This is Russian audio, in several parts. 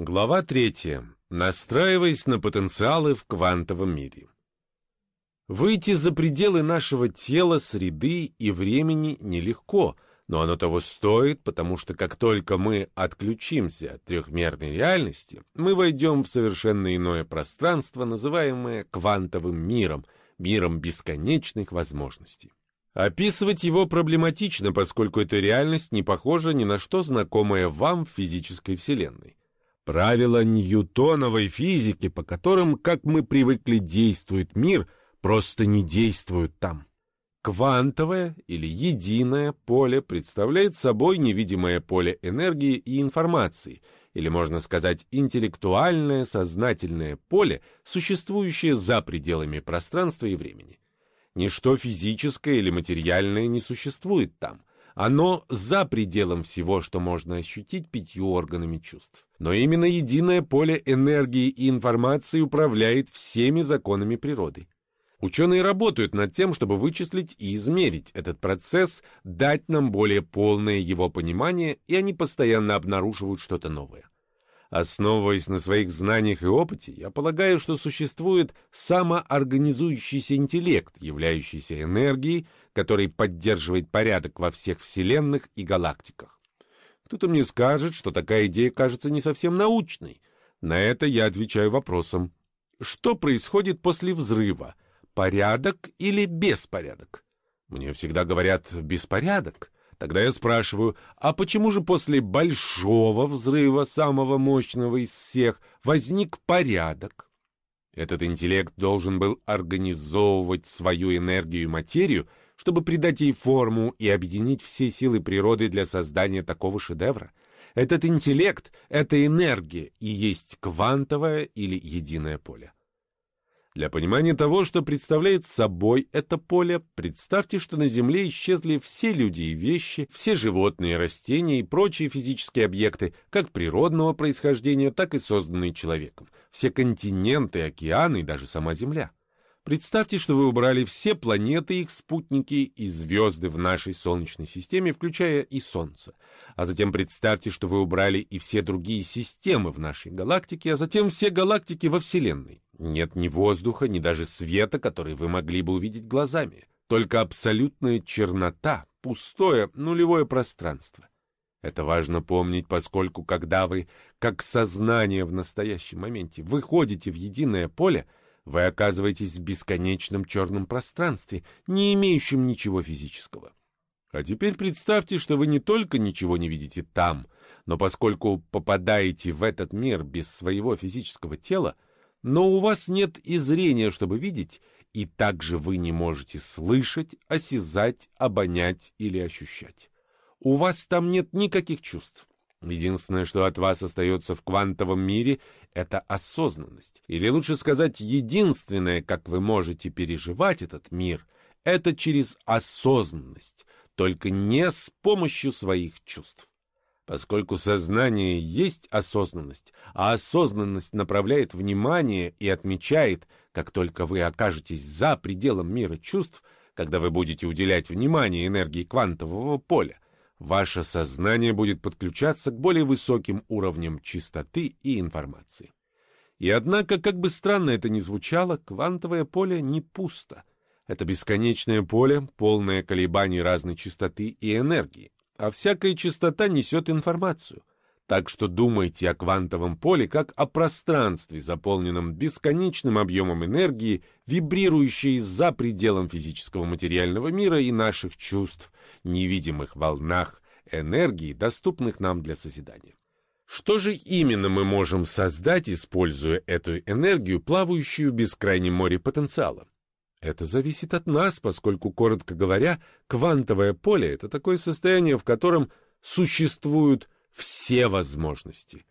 Глава третья. Настраиваясь на потенциалы в квантовом мире. Выйти за пределы нашего тела, среды и времени нелегко, но оно того стоит, потому что как только мы отключимся от трехмерной реальности, мы войдем в совершенно иное пространство, называемое квантовым миром, миром бесконечных возможностей. Описывать его проблематично, поскольку эта реальность не похожа ни на что знакомое вам в физической вселенной. Правила ньютоновой физики, по которым, как мы привыкли, действует мир, просто не действуют там. Квантовое или единое поле представляет собой невидимое поле энергии и информации, или, можно сказать, интеллектуальное сознательное поле, существующее за пределами пространства и времени. Ничто физическое или материальное не существует там. Оно за пределом всего, что можно ощутить пятью органами чувств. Но именно единое поле энергии и информации управляет всеми законами природы. Ученые работают над тем, чтобы вычислить и измерить этот процесс, дать нам более полное его понимание, и они постоянно обнаруживают что-то новое. Основываясь на своих знаниях и опыте, я полагаю, что существует самоорганизующийся интеллект, являющийся энергией, который поддерживает порядок во всех вселенных и галактиках. Кто-то мне скажет, что такая идея кажется не совсем научной. На это я отвечаю вопросом. Что происходит после взрыва? Порядок или беспорядок? Мне всегда говорят «беспорядок». Тогда я спрашиваю, а почему же после большого взрыва, самого мощного из всех, возник порядок? Этот интеллект должен был организовывать свою энергию и материю, чтобы придать ей форму и объединить все силы природы для создания такого шедевра. Этот интеллект, эта энергия и есть квантовое или единое поле. Для понимания того, что представляет собой это поле, представьте, что на Земле исчезли все люди и вещи, все животные, растения и прочие физические объекты, как природного происхождения, так и созданные человеком, все континенты, океаны и даже сама Земля. Представьте, что вы убрали все планеты, их спутники и звезды в нашей Солнечной системе, включая и Солнце. А затем представьте, что вы убрали и все другие системы в нашей галактике, а затем все галактики во Вселенной. Нет ни воздуха, ни даже света, который вы могли бы увидеть глазами. Только абсолютная чернота, пустое, нулевое пространство. Это важно помнить, поскольку когда вы, как сознание в настоящем моменте, выходите в единое поле — вы оказываетесь в бесконечном черном пространстве, не имеющем ничего физического. А теперь представьте, что вы не только ничего не видите там, но поскольку попадаете в этот мир без своего физического тела, но у вас нет и зрения, чтобы видеть, и также вы не можете слышать, осязать, обонять или ощущать. У вас там нет никаких чувств. Единственное, что от вас остается в квантовом мире, это осознанность. Или лучше сказать, единственное, как вы можете переживать этот мир, это через осознанность, только не с помощью своих чувств. Поскольку сознание есть осознанность, а осознанность направляет внимание и отмечает, как только вы окажетесь за пределом мира чувств, когда вы будете уделять внимание энергии квантового поля, ваше сознание будет подключаться к более высоким уровням чистоты и информации. И однако, как бы странно это ни звучало, квантовое поле не пусто. Это бесконечное поле, полное колебаний разной частоты и энергии, а всякая частота несет информацию. Так что думайте о квантовом поле как о пространстве, заполненном бесконечным объемом энергии, вибрирующей за пределом физического материального мира и наших чувств, невидимых волнах энергии, доступных нам для созидания. Что же именно мы можем создать, используя эту энергию, плавающую в бескрайнем море потенциала? Это зависит от нас, поскольку, коротко говоря, квантовое поле — это такое состояние, в котором существуют все возможности.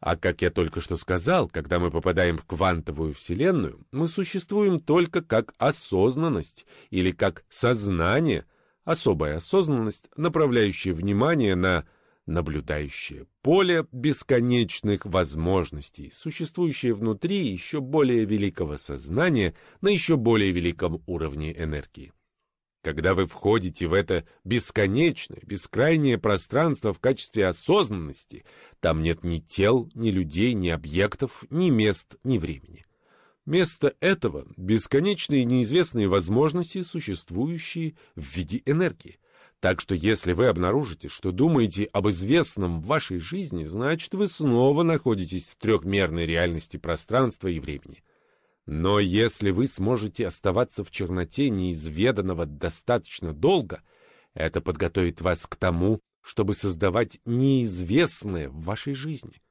А как я только что сказал, когда мы попадаем в квантовую вселенную, мы существуем только как осознанность или как сознание, особая осознанность, направляющая внимание на наблюдающее поле бесконечных возможностей, существующее внутри еще более великого сознания на еще более великом уровне энергии. Когда вы входите в это бесконечное, бескрайнее пространство в качестве осознанности, там нет ни тел, ни людей, ни объектов, ни мест, ни времени. Вместо этого бесконечные неизвестные возможности, существующие в виде энергии. Так что если вы обнаружите, что думаете об известном в вашей жизни, значит вы снова находитесь в трехмерной реальности пространства и времени. Но если вы сможете оставаться в черноте неизведанного достаточно долго, это подготовит вас к тому, чтобы создавать неизвестное в вашей жизни.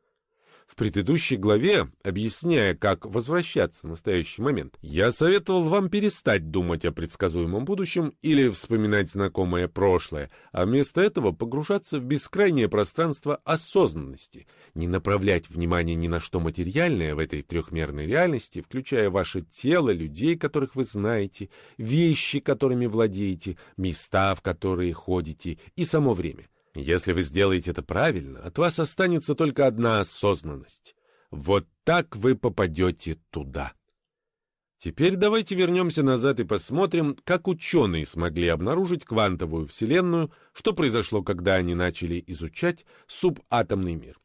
В предыдущей главе, объясняя, как возвращаться в настоящий момент, я советовал вам перестать думать о предсказуемом будущем или вспоминать знакомое прошлое, а вместо этого погружаться в бескрайнее пространство осознанности, не направлять внимание ни на что материальное в этой трехмерной реальности, включая ваше тело, людей, которых вы знаете, вещи, которыми владеете, места, в которые ходите, и само время — если вы сделаете это правильно, от вас останется только одна осознанность. Вот так вы попадете туда. Теперь давайте вернемся назад и посмотрим, как ученые смогли обнаружить квантовую вселенную, что произошло, когда они начали изучать субатомный мир.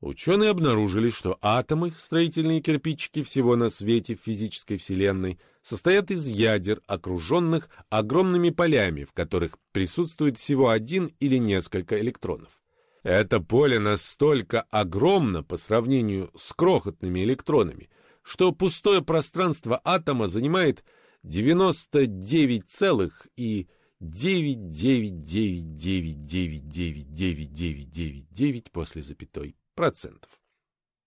Ученые обнаружили, что атомы, строительные кирпичики всего на свете в физической вселенной, состоят из ядер, окруженных огромными полями, в которых присутствует всего один или несколько электронов. Это поле настолько огромно по сравнению с крохотными электронами, что пустое пространство атома занимает 99,999999999 после запятой.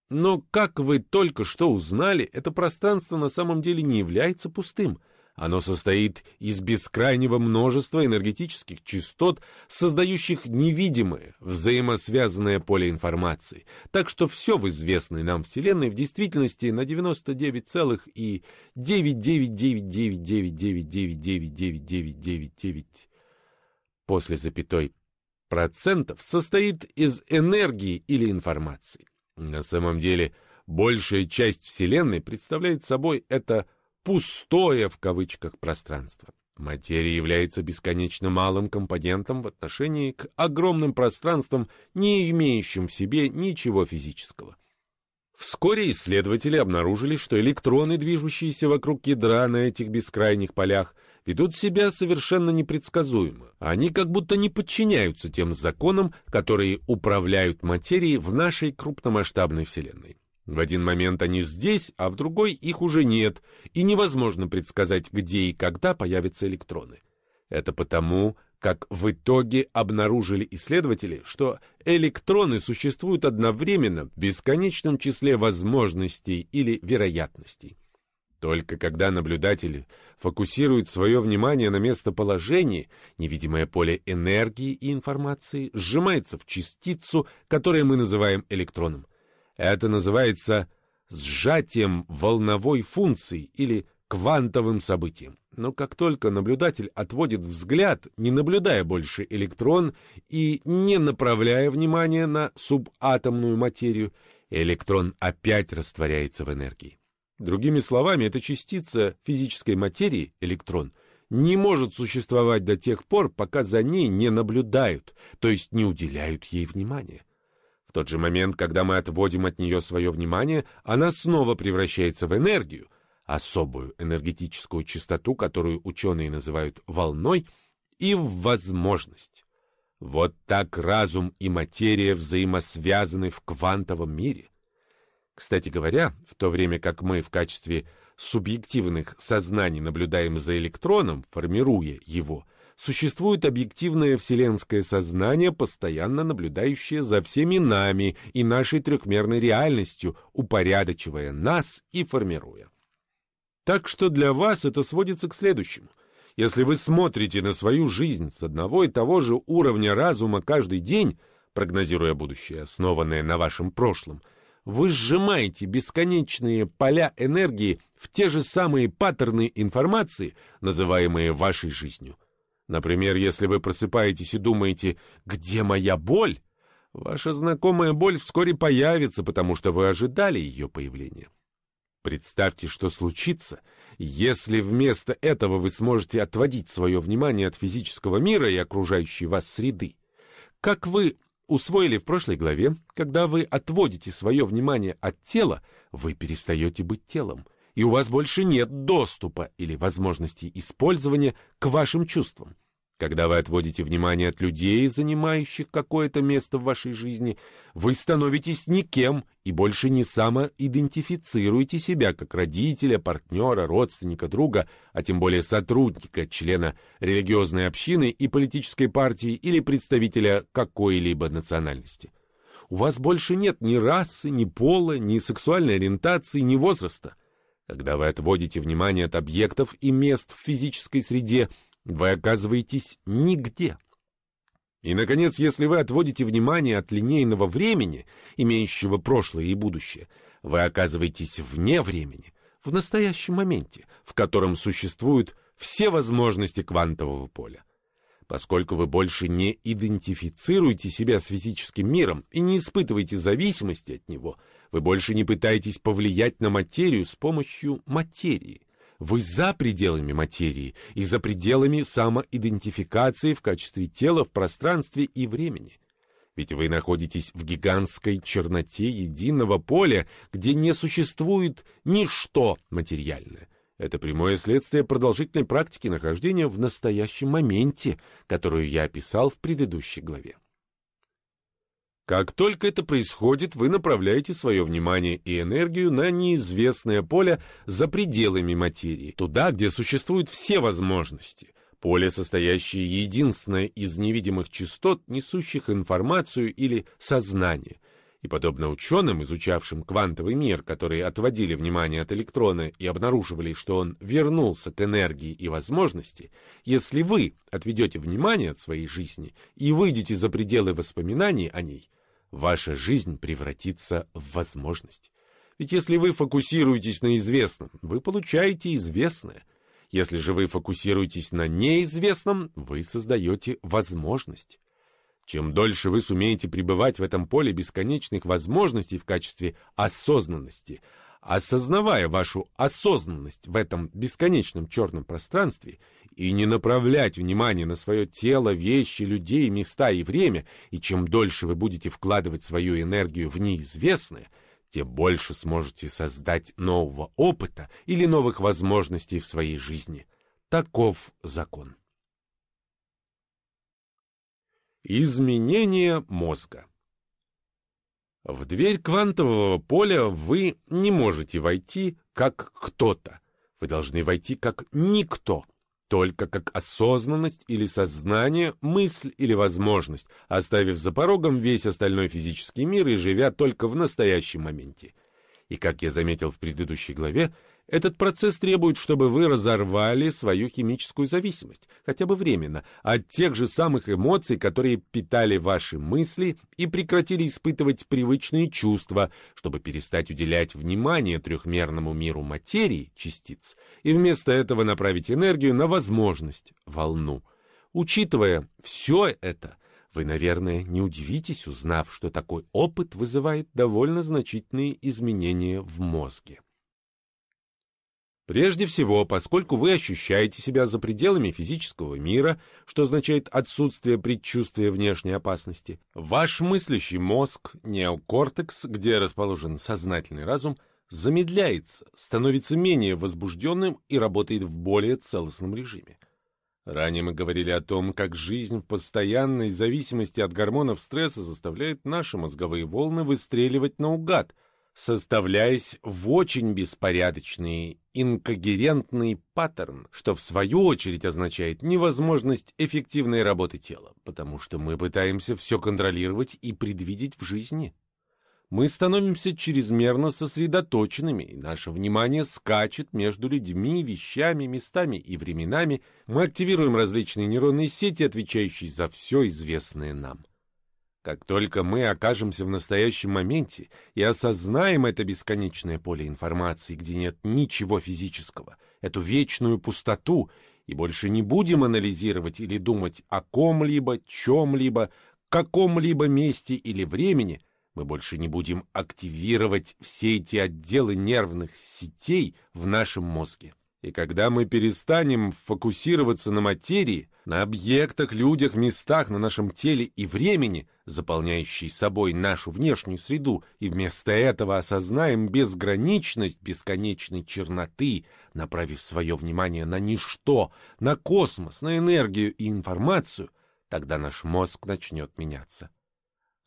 Но, как вы только что узнали, это пространство на самом деле не является пустым. Оно состоит из бескрайнего множества энергетических частот, создающих невидимое, взаимосвязанное поле информации. Так что все в известной нам Вселенной в действительности на 99,9999999999999 после запятой процентов состоит из энергии или информации. На самом деле, большая часть Вселенной представляет собой это «пустое» в кавычках пространство. Материя является бесконечно малым компонентом в отношении к огромным пространствам, не имеющим в себе ничего физического. Вскоре исследователи обнаружили, что электроны, движущиеся вокруг ядра на этих бескрайних полях, ведут себя совершенно непредсказуемо. Они как будто не подчиняются тем законам, которые управляют материей в нашей крупномасштабной Вселенной. В один момент они здесь, а в другой их уже нет, и невозможно предсказать, где и когда появятся электроны. Это потому, как в итоге обнаружили исследователи, что электроны существуют одновременно в бесконечном числе возможностей или вероятностей. Только когда наблюдатель фокусирует свое внимание на местоположении, невидимое поле энергии и информации сжимается в частицу, которую мы называем электроном. Это называется сжатием волновой функции или квантовым событием. Но как только наблюдатель отводит взгляд, не наблюдая больше электрон и не направляя внимание на субатомную материю, электрон опять растворяется в энергии. Другими словами, эта частица физической материи, электрон, не может существовать до тех пор, пока за ней не наблюдают, то есть не уделяют ей внимания. В тот же момент, когда мы отводим от нее свое внимание, она снова превращается в энергию, особую энергетическую частоту, которую ученые называют волной, и в возможность. Вот так разум и материя взаимосвязаны в квантовом мире. Кстати говоря, в то время как мы в качестве субъективных сознаний наблюдаем за электроном, формируя его, существует объективное вселенское сознание, постоянно наблюдающее за всеми нами и нашей трехмерной реальностью, упорядочивая нас и формируя. Так что для вас это сводится к следующему. Если вы смотрите на свою жизнь с одного и того же уровня разума каждый день, прогнозируя будущее, основанное на вашем прошлом – вы сжимаете бесконечные поля энергии в те же самые паттерны информации, называемые вашей жизнью. Например, если вы просыпаетесь и думаете «Где моя боль?», ваша знакомая боль вскоре появится, потому что вы ожидали ее появления. представьте, что случится, если вместо этого вы сможете отводить свое внимание от физического мира и окружающей вас среды. Как вы усвоили в прошлой главе, когда вы отводите свое внимание от тела, вы перестаете быть телом, и у вас больше нет доступа или возможности использования к вашим чувствам. Когда вы отводите внимание от людей, занимающих какое-то место в вашей жизни, вы становитесь никем и больше не самоидентифицируете себя как родителя, партнера, родственника, друга, а тем более сотрудника, члена религиозной общины и политической партии или представителя какой-либо национальности. У вас больше нет ни расы, ни пола, ни сексуальной ориентации, ни возраста. Когда вы отводите внимание от объектов и мест в физической среде – вы оказываетесь нигде. И, наконец, если вы отводите внимание от линейного времени, имеющего прошлое и будущее, вы оказываетесь вне времени, в настоящем моменте, в котором существуют все возможности квантового поля. Поскольку вы больше не идентифицируете себя с физическим миром и не испытываете зависимости от него, вы больше не пытаетесь повлиять на материю с помощью материи. Вы за пределами материи и за пределами самоидентификации в качестве тела в пространстве и времени. Ведь вы находитесь в гигантской черноте единого поля, где не существует ничто материальное. Это прямое следствие продолжительной практики нахождения в настоящем моменте, которую я описал в предыдущей главе. Как только это происходит, вы направляете свое внимание и энергию на неизвестное поле за пределами материи, туда, где существуют все возможности. Поле, состоящее единственное из невидимых частот, несущих информацию или сознание. И подобно ученым, изучавшим квантовый мир, которые отводили внимание от электрона и обнаруживали, что он вернулся к энергии и возможности, если вы отведете внимание от своей жизни и выйдете за пределы воспоминаний о ней – ваша жизнь превратится в возможность. Ведь если вы фокусируетесь на известном, вы получаете известное. Если же вы фокусируетесь на неизвестном, вы создаете возможность. Чем дольше вы сумеете пребывать в этом поле бесконечных возможностей в качестве осознанности, осознавая вашу осознанность в этом бесконечном черном пространстве и не направлять внимание на свое тело, вещи, людей, места и время, и чем дольше вы будете вкладывать свою энергию в неизвестное, тем больше сможете создать нового опыта или новых возможностей в своей жизни. Таков закон. Изменение мозга в дверь квантового поля вы не можете войти как кто-то. Вы должны войти как никто, только как осознанность или сознание, мысль или возможность, оставив за порогом весь остальной физический мир и живя только в настоящем моменте. И, как я заметил в предыдущей главе, этот процесс требует, чтобы вы разорвали свою химическую зависимость, хотя бы временно, от тех же самых эмоций, которые питали ваши мысли, и прекратили испытывать привычные чувства, чтобы перестать уделять внимание трехмерному миру материи, частиц, и вместо этого направить энергию на возможность, волну. Учитывая все это, вы, наверное, не удивитесь, узнав, что такой опыт вызывает довольно значительные изменения в мозге. Прежде всего, поскольку вы ощущаете себя за пределами физического мира, что означает отсутствие предчувствия внешней опасности, ваш мыслящий мозг, неокортекс, где расположен сознательный разум, замедляется, становится менее возбужденным и работает в более целостном режиме. Ранее мы говорили о том, как жизнь в постоянной зависимости от гормонов стресса заставляет наши мозговые волны выстреливать наугад – составляясь в очень беспорядочный, инкогерентный паттерн, что в свою очередь означает невозможность эффективной работы тела, потому что мы пытаемся все контролировать и предвидеть в жизни. Мы становимся чрезмерно сосредоточенными, и наше внимание скачет между людьми, вещами, местами и временами. Мы активируем различные нейронные сети, отвечающие за все известное нам. Как только мы окажемся в настоящем моменте и осознаем это бесконечное поле информации, где нет ничего физического, эту вечную пустоту, и больше не будем анализировать или думать о ком-либо, чем-либо, каком-либо месте или времени, Мы больше не будем активировать все эти отделы нервных сетей в нашем мозге. И когда мы перестанем фокусироваться на материи, на объектах, людях, местах на нашем теле и времени, заполняющей собой нашу внешнюю среду, и вместо этого осознаем безграничность бесконечной черноты, направив свое внимание на ничто, на космос, на энергию и информацию, тогда наш мозг начнет меняться.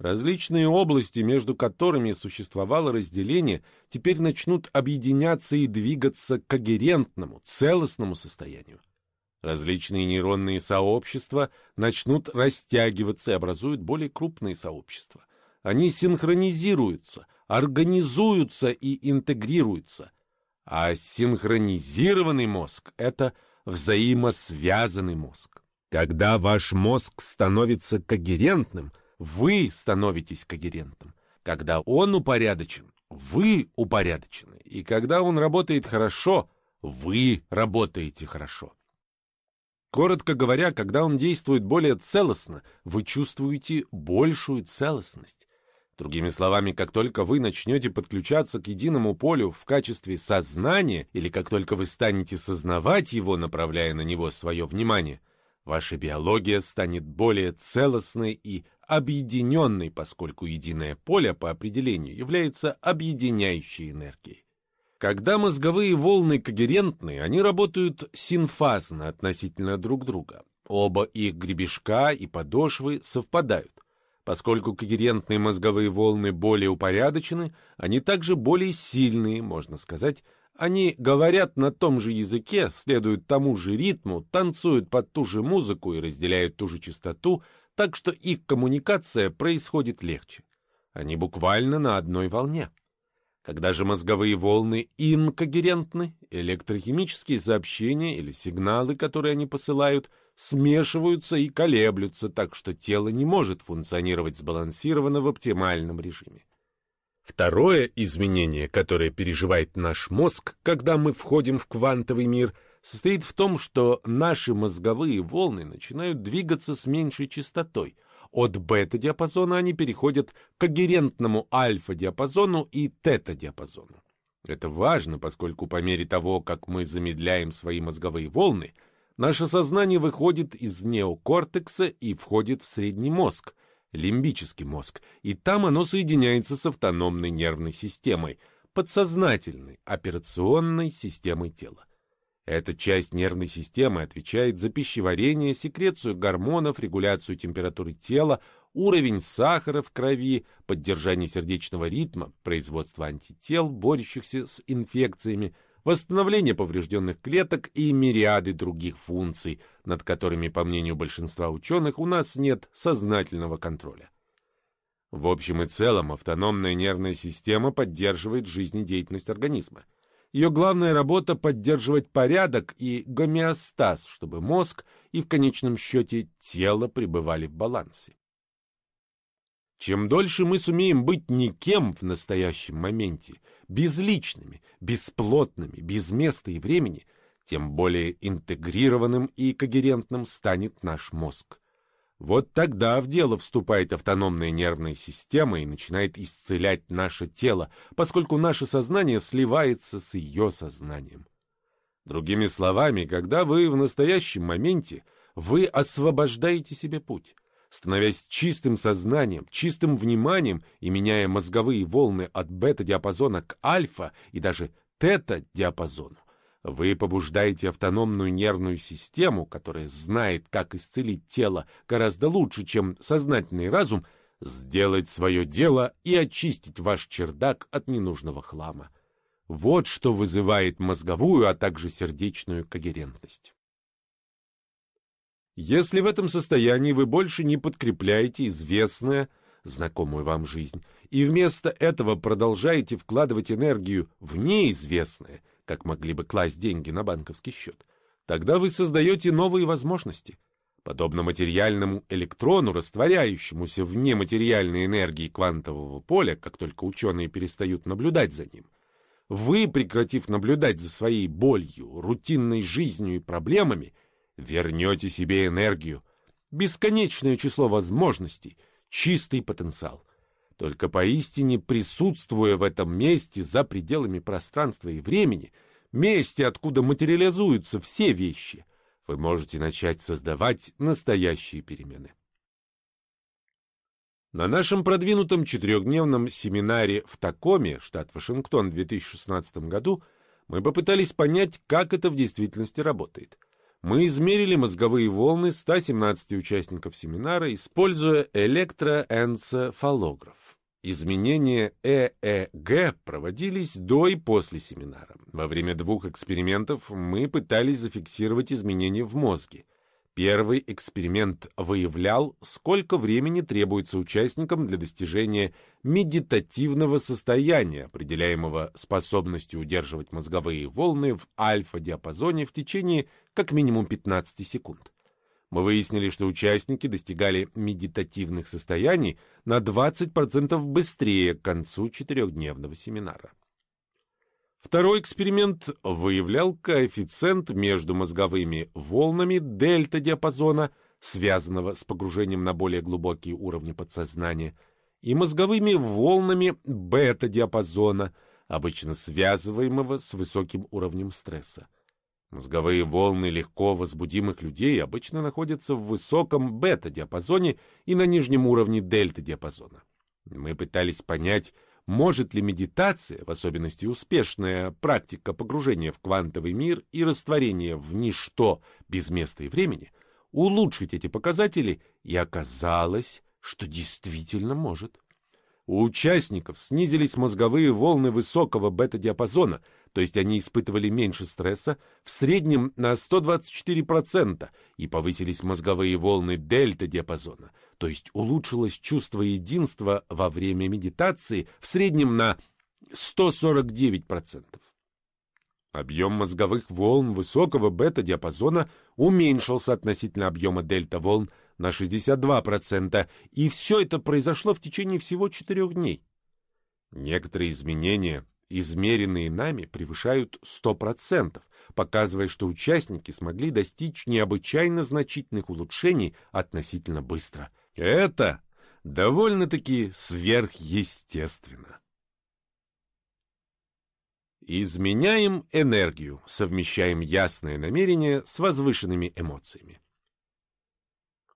Различные области, между которыми существовало разделение, теперь начнут объединяться и двигаться к когерентному, целостному состоянию. Различные нейронные сообщества начнут растягиваться и образуют более крупные сообщества. Они синхронизируются, организуются и интегрируются. А синхронизированный мозг — это взаимосвязанный мозг. Когда ваш мозг становится когерентным — вы становитесь когерентным. Когда он упорядочен, вы упорядочены. И когда он работает хорошо, вы работаете хорошо. Коротко говоря, когда он действует более целостно, вы чувствуете большую целостность. Другими словами, как только вы начнете подключаться к единому полю в качестве сознания, или как только вы станете сознавать его, направляя на него свое внимание, ваша биология станет более целостной и объединенной, поскольку единое поле по определению является объединяющей энергией. Когда мозговые волны когерентны, они работают синфазно относительно друг друга. Оба их гребешка и подошвы совпадают. Поскольку когерентные мозговые волны более упорядочены, они также более сильные, можно сказать, они говорят на том же языке, следуют тому же ритму, танцуют под ту же музыку и разделяют ту же частоту, так что их коммуникация происходит легче. Они буквально на одной волне. Когда же мозговые волны инкогерентны, электрохимические сообщения или сигналы, которые они посылают, смешиваются и колеблются, так что тело не может функционировать сбалансированно в оптимальном режиме. Второе изменение, которое переживает наш мозг, когда мы входим в квантовый мир – состоит в том, что наши мозговые волны начинают двигаться с меньшей частотой. От бета-диапазона они переходят к когерентному альфа-диапазону и тета-диапазону. Это важно, поскольку по мере того, как мы замедляем свои мозговые волны, наше сознание выходит из неокортекса и входит в средний мозг, лимбический мозг, и там оно соединяется с автономной нервной системой, подсознательной операционной системой тела. Эта часть нервной системы отвечает за пищеварение, секрецию гормонов, регуляцию температуры тела, уровень сахара в крови, поддержание сердечного ритма, производство антител, борющихся с инфекциями, восстановление поврежденных клеток и мириады других функций, над которыми, по мнению большинства ученых, у нас нет сознательного контроля. В общем и целом, автономная нервная система поддерживает жизнедеятельность организма. Ее главная работа — поддерживать порядок и гомеостаз, чтобы мозг и в конечном счете тело пребывали в балансе. Чем дольше мы сумеем быть никем в настоящем моменте, безличными, бесплотными, без места и времени, тем более интегрированным и когерентным станет наш мозг. Вот тогда в дело вступает автономная нервная система и начинает исцелять наше тело, поскольку наше сознание сливается с ее сознанием. Другими словами, когда вы в настоящем моменте, вы освобождаете себе путь. Становясь чистым сознанием, чистым вниманием и меняя мозговые волны от бета-диапазона к альфа и даже тета-диапазону, вы побуждаете автономную нервную систему, которая знает, как исцелить тело гораздо лучше, чем сознательный разум, сделать свое дело и очистить ваш чердак от ненужного хлама. Вот что вызывает мозговую, а также сердечную когерентность. Если в этом состоянии вы больше не подкрепляете известное, знакомую вам жизнь, и вместо этого продолжаете вкладывать энергию в неизвестное – как могли бы класть деньги на банковский счет, тогда вы создаете новые возможности. Подобно материальному электрону, растворяющемуся в нематериальной энергии квантового поля, как только ученые перестают наблюдать за ним, вы, прекратив наблюдать за своей болью, рутинной жизнью и проблемами, вернете себе энергию, бесконечное число возможностей, чистый потенциал — Только поистине присутствуя в этом месте за пределами пространства и времени, месте, откуда материализуются все вещи, вы можете начать создавать настоящие перемены. На нашем продвинутом четырехдневном семинаре в Такоме, штат Вашингтон, в 2016 году мы попытались понять, как это в действительности работает. Мы измерили мозговые волны 117 участников семинара, используя электроэнцефалограф. Изменения ЭЭГ проводились до и после семинара. Во время двух экспериментов мы пытались зафиксировать изменения в мозге. Первый эксперимент выявлял, сколько времени требуется участникам для достижения медитативного состояния, определяемого способностью удерживать мозговые волны в альфа-диапазоне в течение как минимум 15 секунд. Мы выяснили, что участники достигали медитативных состояний на 20% быстрее к концу четырехдневного семинара. Второй эксперимент выявлял коэффициент между мозговыми волнами дельта-диапазона, связанного с погружением на более глубокие уровни подсознания, и мозговыми волнами бета-диапазона, обычно связываемого с высоким уровнем стресса. Мозговые волны легко возбудимых людей обычно находятся в высоком бета-диапазоне и на нижнем уровне дельта-диапазона. Мы пытались понять, может ли медитация, в особенности успешная практика погружения в квантовый мир и растворения в ничто без места и времени, улучшить эти показатели, и оказалось, что действительно может. У участников снизились мозговые волны высокого бета-диапазона, то есть они испытывали меньше стресса, в среднем на 124%, и повысились мозговые волны дельта-диапазона, то есть улучшилось чувство единства во время медитации в среднем на 149%. Объем мозговых волн высокого бета-диапазона уменьшился относительно объема дельта-волн на 62%, и все это произошло в течение всего четырех дней. Некоторые изменения, измеренные нами, превышают 100%, показывая, что участники смогли достичь необычайно значительных улучшений относительно быстро – это довольно-таки сверхъестественно. Изменяем энергию, совмещаем ясное намерение с возвышенными эмоциями.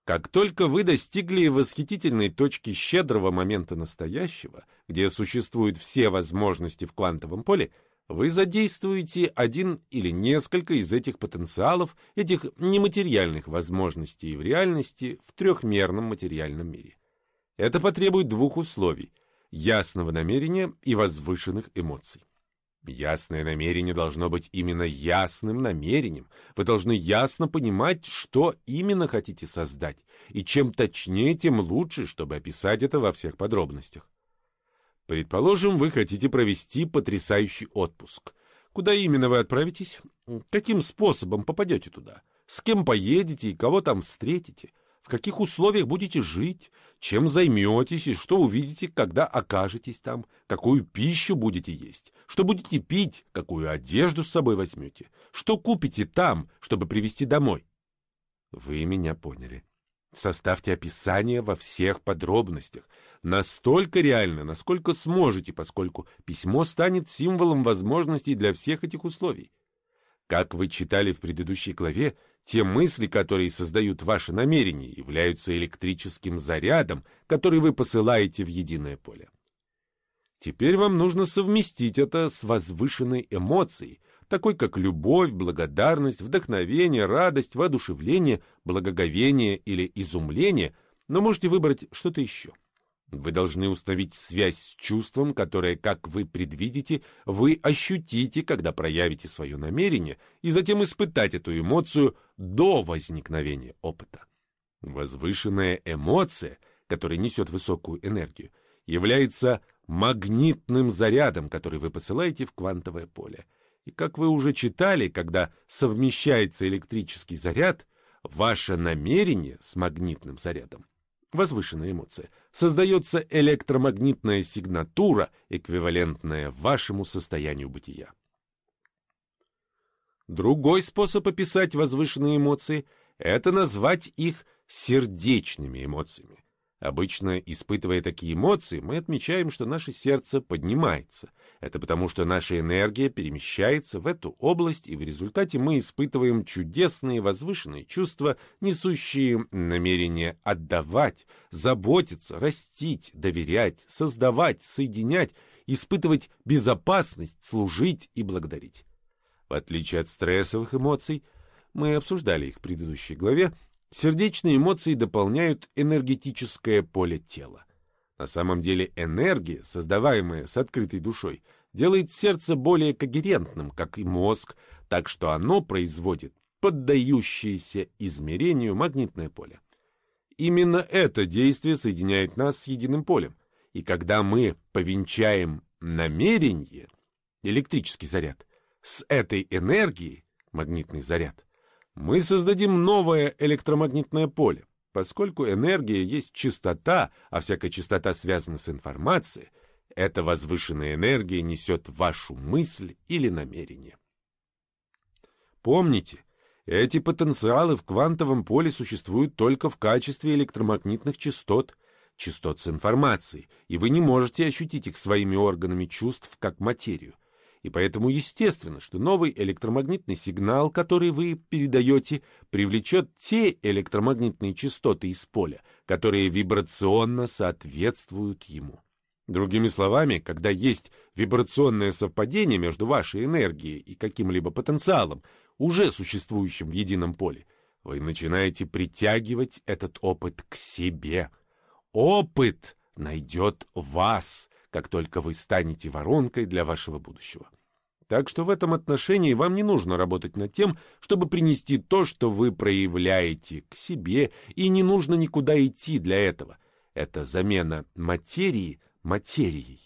Как только вы достигли восхитительной точки щедрого момента настоящего, где существуют все возможности в квантовом поле, вы задействуете один или несколько из этих потенциалов, этих нематериальных возможностей в реальности в трехмерном материальном мире. Это потребует двух условий – ясного намерения и возвышенных эмоций. Ясное намерение должно быть именно ясным намерением. Вы должны ясно понимать, что именно хотите создать, и чем точнее, тем лучше, чтобы описать это во всех подробностях. Предположим, вы хотите провести потрясающий отпуск. Куда именно вы отправитесь? Каким способом попадете туда? С кем поедете и кого там встретите? В каких условиях будете жить? Чем займетесь и что увидите, когда окажетесь там? Какую пищу будете есть? Что будете пить? Какую одежду с собой возьмете? Что купите там, чтобы привезти домой? Вы меня поняли. Составьте описание во всех подробностях, настолько реально, насколько сможете, поскольку письмо станет символом возможностей для всех этих условий. Как вы читали в предыдущей главе, те мысли, которые создают ваши намерения, являются электрическим зарядом, который вы посылаете в единое поле. Теперь вам нужно совместить это с возвышенной эмоцией, такой как любовь, благодарность, вдохновение, радость, воодушевление, благоговение или изумление, но можете выбрать что-то еще. Вы должны установить связь с чувством, которое, как вы предвидите, вы ощутите, когда проявите свое намерение, и затем испытать эту эмоцию до возникновения опыта. Возвышенная эмоция, которая несет высокую энергию, является магнитным зарядом, который вы посылаете в квантовое поле. И как вы уже читали, когда совмещается электрический заряд, ваше намерение с магнитным зарядом, возвышенная эмоция, создается электромагнитная сигнатура, эквивалентная вашему состоянию бытия. Другой способ описать возвышенные эмоции – это назвать их сердечными эмоциями. Обычно, испытывая такие эмоции, мы отмечаем, что наше сердце поднимается. Это потому, что наша энергия перемещается в эту область, и в результате мы испытываем чудесные возвышенные чувства, несущие намерение отдавать, заботиться, растить, доверять, создавать, соединять, испытывать безопасность, служить и благодарить. В отличие от стрессовых эмоций, мы обсуждали их в предыдущей главе, сердечные эмоции дополняют энергетическое поле тела. На самом деле энергия, создаваемая с открытой душой, делает сердце более когерентным, как и мозг, так что оно производит поддающееся измерению магнитное поле. Именно это действие соединяет нас с единым полем. И когда мы повенчаем намерение, электрический заряд, с этой энергией, магнитный заряд, мы создадим новое электромагнитное поле. Поскольку энергия есть частота, а всякая частота связана с информацией, эта возвышенная энергия несет вашу мысль или намерение. Помните, эти потенциалы в квантовом поле существуют только в качестве электромагнитных частот, частот с информацией, и вы не можете ощутить их своими органами чувств как материю – и поэтому естественно, что новый электромагнитный сигнал, который вы передаете, привлечет те электромагнитные частоты из поля, которые вибрационно соответствуют ему. Другими словами, когда есть вибрационное совпадение между вашей энергией и каким-либо потенциалом, уже существующим в едином поле, вы начинаете притягивать этот опыт к себе. Опыт найдет вас, как только вы станете воронкой для вашего будущего. Так что в этом отношении вам не нужно работать над тем, чтобы принести то, что вы проявляете, к себе, и не нужно никуда идти для этого. Это замена материи материей.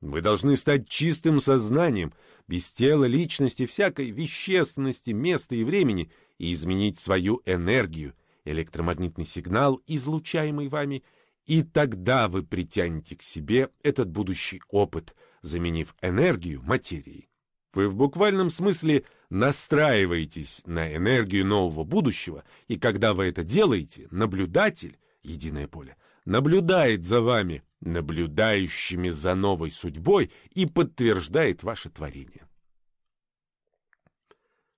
Вы должны стать чистым сознанием, без тела, личности, всякой вещественности, места и времени, и изменить свою энергию, электромагнитный сигнал, излучаемый вами, и тогда вы притянете к себе этот будущий опыт — заменив энергию материей. Вы в буквальном смысле настраиваетесь на энергию нового будущего, и когда вы это делаете, наблюдатель, единое поле, наблюдает за вами, наблюдающими за новой судьбой и подтверждает ваше творение.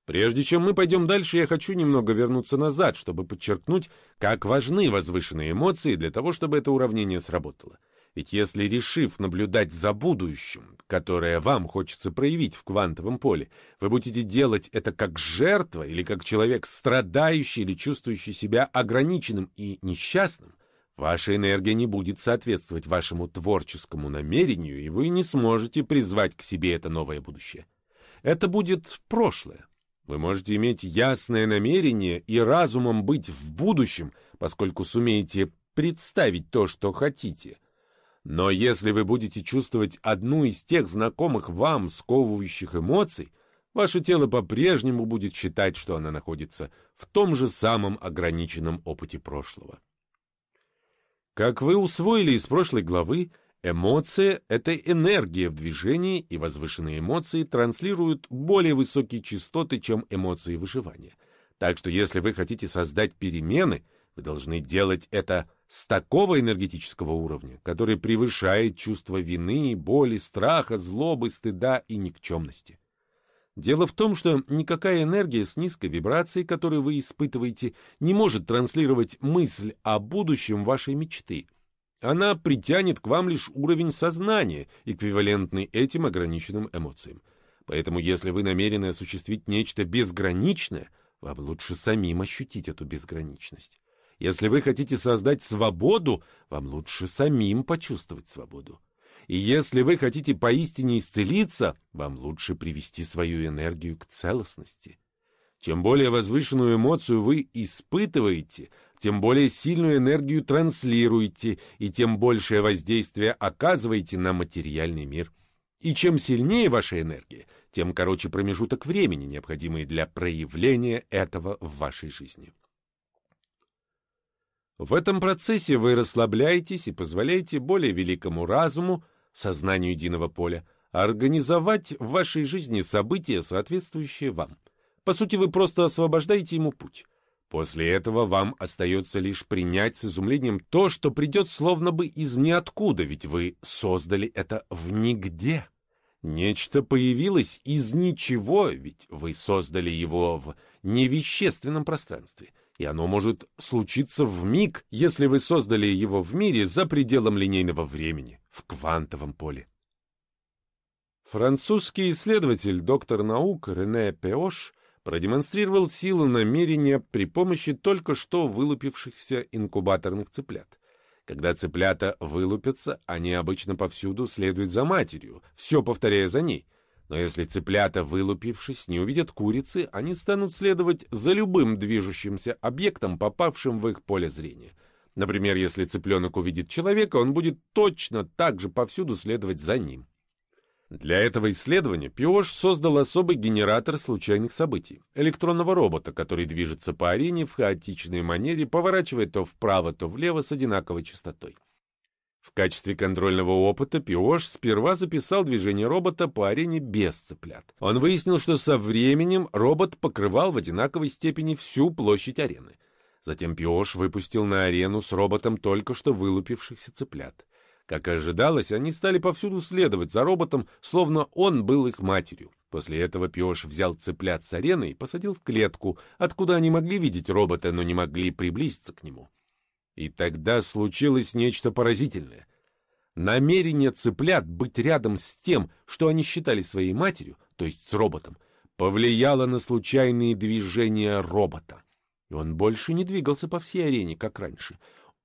Прежде чем мы пойдем дальше, я хочу немного вернуться назад, чтобы подчеркнуть, как важны возвышенные эмоции для того, чтобы это уравнение сработало. Ведь если, решив наблюдать за будущим, которое вам хочется проявить в квантовом поле, вы будете делать это как жертва или как человек страдающий или чувствующий себя ограниченным и несчастным, ваша энергия не будет соответствовать вашему творческому намерению, и вы не сможете призвать к себе это новое будущее. Это будет прошлое. Вы можете иметь ясное намерение и разумом быть в будущем, поскольку сумеете представить то, что хотите — но если вы будете чувствовать одну из тех знакомых вам сковывающих эмоций, ваше тело по-прежнему будет считать, что она находится в том же самом ограниченном опыте прошлого. Как вы усвоили из прошлой главы, эмоция — это энергия в движении, и возвышенные эмоции транслируют более высокие частоты, чем эмоции выживания. Так что если вы хотите создать перемены, вы должны делать это с такого энергетического уровня, который превышает чувство вины, боли, страха, злобы, стыда и никчемности. Дело в том, что никакая энергия с низкой вибрацией, которую вы испытываете, не может транслировать мысль о будущем вашей мечты. Она притянет к вам лишь уровень сознания, эквивалентный этим ограниченным эмоциям. Поэтому если вы намерены осуществить нечто безграничное, вам лучше самим ощутить эту безграничность. Если вы хотите создать свободу, вам лучше самим почувствовать свободу. И если вы хотите поистине исцелиться, вам лучше привести свою энергию к целостности. Чем более возвышенную эмоцию вы испытываете, тем более сильную энергию транслируете, и тем большее воздействие оказываете на материальный мир. И чем сильнее ваша энергия, тем короче промежуток времени, необходимый для проявления этого в вашей жизни. В этом процессе вы расслабляетесь и позволяете более великому разуму, сознанию единого поля, организовать в вашей жизни события, соответствующие вам. По сути, вы просто освобождаете ему путь. После этого вам остается лишь принять с изумлением то, что придет словно бы из ниоткуда, ведь вы создали это в нигде. Нечто появилось из ничего, ведь вы создали его в невещественном пространстве, и оно может случиться в миг, если вы создали его в мире за пределом линейного времени, в квантовом поле. Французский исследователь, доктор наук Рене Пеош продемонстрировал силу намерения при помощи только что вылупившихся инкубаторных цыплят. Когда цыплята вылупятся, они обычно повсюду следуют за матерью, все повторяя за ней. Но если цыплята, вылупившись, не увидят курицы, они станут следовать за любым движущимся объектом, попавшим в их поле зрения. Например, если цыпленок увидит человека, он будет точно так же повсюду следовать за ним. Для этого исследования Пиош создал особый генератор случайных событий, электронного робота, который движется по арене в хаотичной манере, поворачивая то вправо, то влево с одинаковой частотой. В качестве контрольного опыта Пиош сперва записал движение робота по арене без цыплят. Он выяснил, что со временем робот покрывал в одинаковой степени всю площадь арены. Затем Пиош выпустил на арену с роботом только что вылупившихся цыплят. Как и ожидалось, они стали повсюду следовать за роботом, словно он был их матерью. После этого Пиош взял цыплят с арены и посадил в клетку, откуда они могли видеть робота, но не могли приблизиться к нему. И тогда случилось нечто поразительное. Намерение цыплят быть рядом с тем, что они считали своей матерью, то есть с роботом, повлияло на случайные движения робота. И он больше не двигался по всей арене, как раньше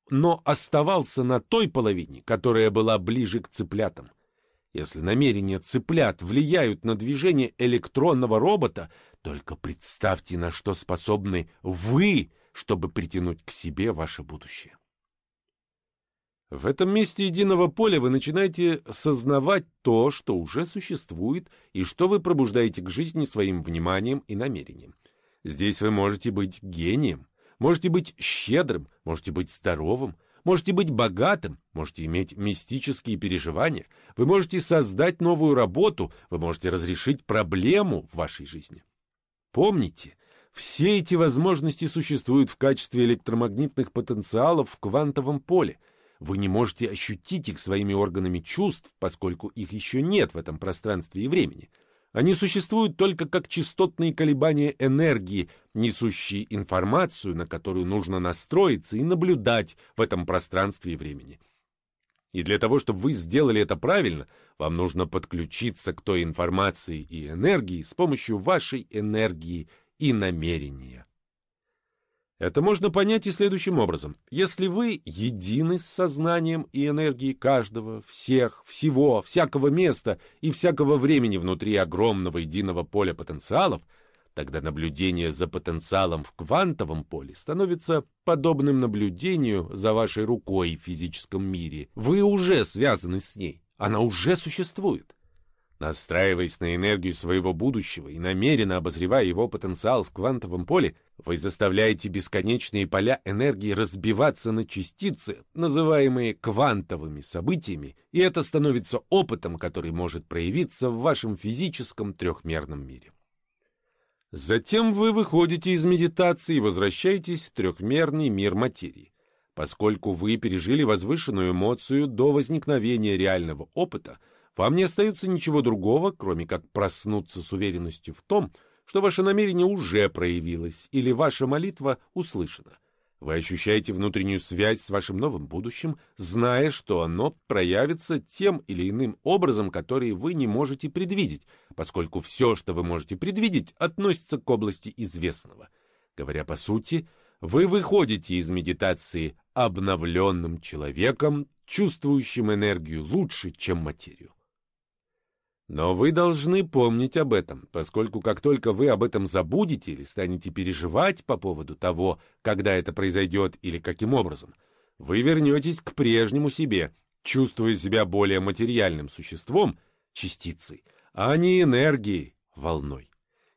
но оставался на той половине, которая была ближе к цыплятам. Если намерения цыплят влияют на движение электронного робота, только представьте, на что способны вы, чтобы притянуть к себе ваше будущее. В этом месте единого поля вы начинаете сознавать то, что уже существует, и что вы пробуждаете к жизни своим вниманием и намерением. Здесь вы можете быть гением, Можете быть щедрым, можете быть здоровым, можете быть богатым, можете иметь мистические переживания, вы можете создать новую работу, вы можете разрешить проблему в вашей жизни. Помните, все эти возможности существуют в качестве электромагнитных потенциалов в квантовом поле. Вы не можете ощутить их своими органами чувств, поскольку их еще нет в этом пространстве и времени. Они существуют только как частотные колебания энергии, несущие информацию, на которую нужно настроиться и наблюдать в этом пространстве и времени. И для того, чтобы вы сделали это правильно, вам нужно подключиться к той информации и энергии с помощью вашей энергии и намерения. Это можно понять и следующим образом. Если вы едины с сознанием и энергией каждого, всех, всего, всякого места и всякого времени внутри огромного единого поля потенциалов, тогда наблюдение за потенциалом в квантовом поле становится подобным наблюдению за вашей рукой в физическом мире. Вы уже связаны с ней, она уже существует. Настраиваясь на энергию своего будущего и намеренно обозревая его потенциал в квантовом поле, вы заставляете бесконечные поля энергии разбиваться на частицы, называемые квантовыми событиями, и это становится опытом, который может проявиться в вашем физическом трехмерном мире. Затем вы выходите из медитации и возвращаетесь в трехмерный мир материи. Поскольку вы пережили возвышенную эмоцию до возникновения реального опыта – вам не остается ничего другого, кроме как проснуться с уверенностью в том, что ваше намерение уже проявилось или ваша молитва услышана. Вы ощущаете внутреннюю связь с вашим новым будущим, зная, что оно проявится тем или иным образом, который вы не можете предвидеть, поскольку все, что вы можете предвидеть, относится к области известного. Говоря по сути, вы выходите из медитации обновленным человеком, чувствующим энергию лучше, чем материю. Но вы должны помнить об этом, поскольку как только вы об этом забудете или станете переживать по поводу того, когда это произойдет или каким образом, вы вернетесь к прежнему себе, чувствуя себя более материальным существом, частицей, а не энергией, волной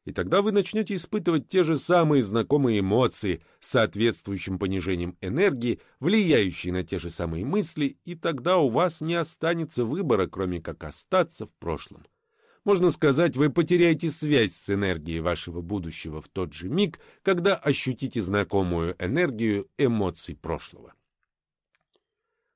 и тогда вы начнете испытывать те же самые знакомые эмоции с соответствующим понижением энергии, влияющие на те же самые мысли, и тогда у вас не останется выбора, кроме как остаться в прошлом. Можно сказать, вы потеряете связь с энергией вашего будущего в тот же миг, когда ощутите знакомую энергию эмоций прошлого.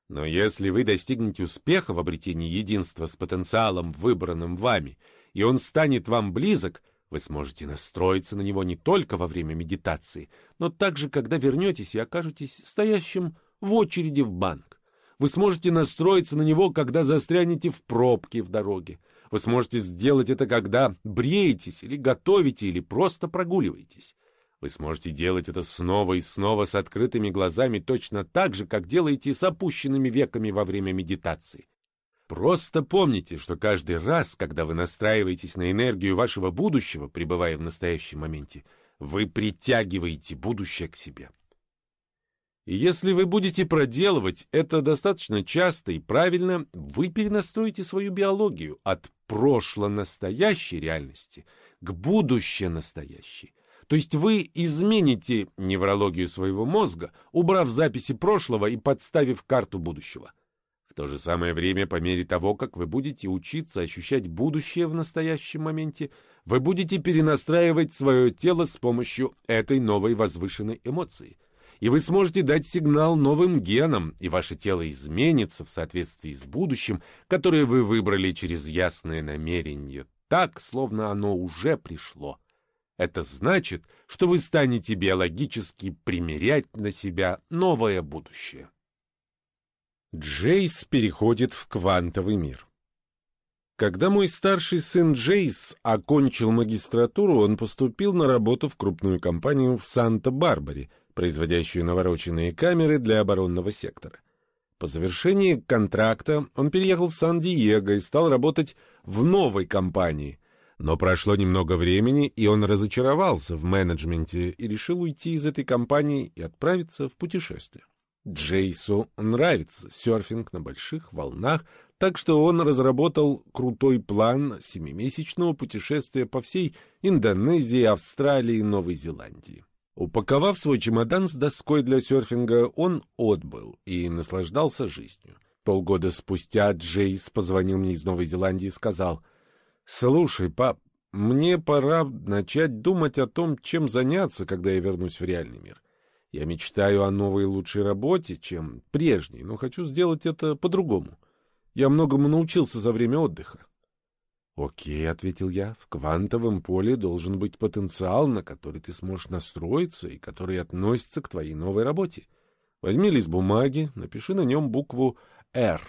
Но если вы достигнете успеха в обретении единства с потенциалом, выбранным вами, и он станет вам близок, вы сможете настроиться на него не только во время медитации, но также, когда вернетесь и окажетесь стоящим в очереди в банк. Вы сможете настроиться на него, когда застрянете в пробке в дороге. Вы сможете сделать это, когда бреетесь или готовите, или просто прогуливаетесь. Вы сможете делать это снова и снова с открытыми глазами, точно так же, как делаете с опущенными веками во время медитации. Просто помните, что каждый раз, когда вы настраиваетесь на энергию вашего будущего, пребывая в настоящем моменте, вы притягиваете будущее к себе. И если вы будете проделывать это достаточно часто и правильно, вы перенастроите свою биологию от прошло-настоящей реальности к будуще-настоящей. То есть вы измените неврологию своего мозга, убрав записи прошлого и подставив карту будущего. То же самое время, по мере того, как вы будете учиться ощущать будущее в настоящем моменте, вы будете перенастраивать свое тело с помощью этой новой возвышенной эмоции. И вы сможете дать сигнал новым генам, и ваше тело изменится в соответствии с будущим, которое вы выбрали через ясное намерение, так, словно оно уже пришло. Это значит, что вы станете биологически примерять на себя новое будущее. Джейс переходит в квантовый мир. Когда мой старший сын Джейс окончил магистратуру, он поступил на работу в крупную компанию в Санта-Барбаре, производящую навороченные камеры для оборонного сектора. По завершении контракта он переехал в Сан-Диего и стал работать в новой компании – но прошло немного времени, и он разочаровался в менеджменте и решил уйти из этой компании и отправиться в путешествие. Джейсу нравится серфинг на больших волнах, так что он разработал крутой план семимесячного путешествия по всей Индонезии, Австралии и Новой Зеландии. Упаковав свой чемодан с доской для серфинга, он отбыл и наслаждался жизнью. Полгода спустя Джейс позвонил мне из Новой Зеландии и сказал — Слушай, пап, мне пора начать думать о том, чем заняться, когда я вернусь в реальный мир. Я мечтаю о новой лучшей работе, чем прежней, но хочу сделать это по-другому. Я многому научился за время отдыха. «Окей», — ответил я, — «в квантовом поле должен быть потенциал, на который ты сможешь настроиться и который относится к твоей новой работе. Возьми лист бумаги, напиши на нем букву «Р»